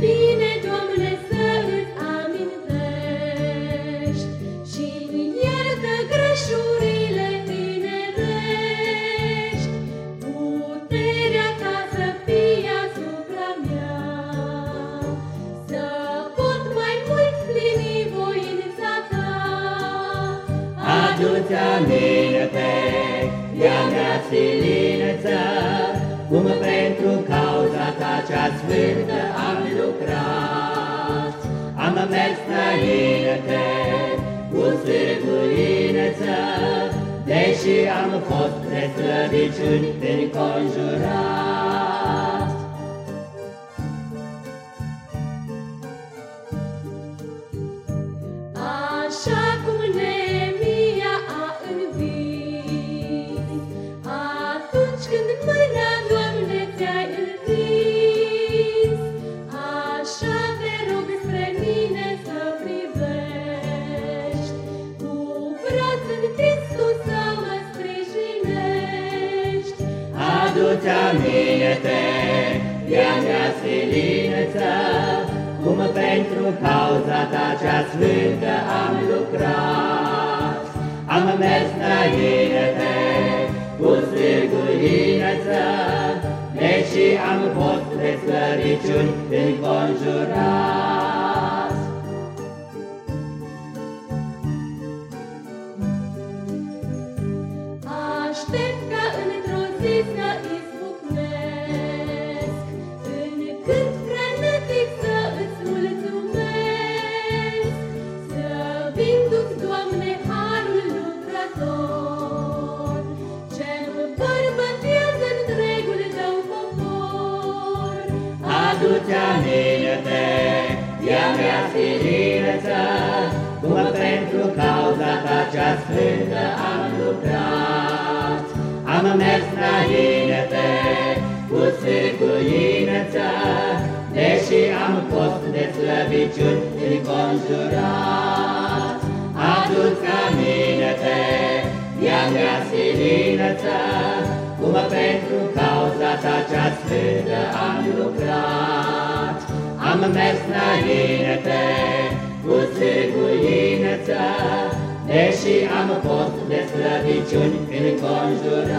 bine, Doamne, să și prin iertă greșurile. Puterea ta să fie asupra mea, să pot mai mult plini voința ta. Adu-ți aminte. Cea sfântă am lucrat. Am mers înainte cu sârguineță, Deși am fost de slăbiciuni înconjurat. Adu-ți aminte, ea mea silineță, Cum pentru cauza ta cea sfântă am lucrat. Am mers înainte cu sârguineță, Deși am fost de slăbiciuni înconjurat. Aștept ca într-o zi să izbucnesc, Încât frenetic să îți mulțumesc, Să vinduc, Doamne, harul lucrător, Ce-mi bărbătează întregul tău popor. Adu-ți aminte, ea mea silineță, Cum pentru cauza ta cea sfântă am lucrat. Am mers înainte cu sârguineță, Deși am fost de slăbiciuni înconjurat. Adu-ți aminte, ea mea silineță, Cum pentru Deși am fost de slăbiciuni înconjurat.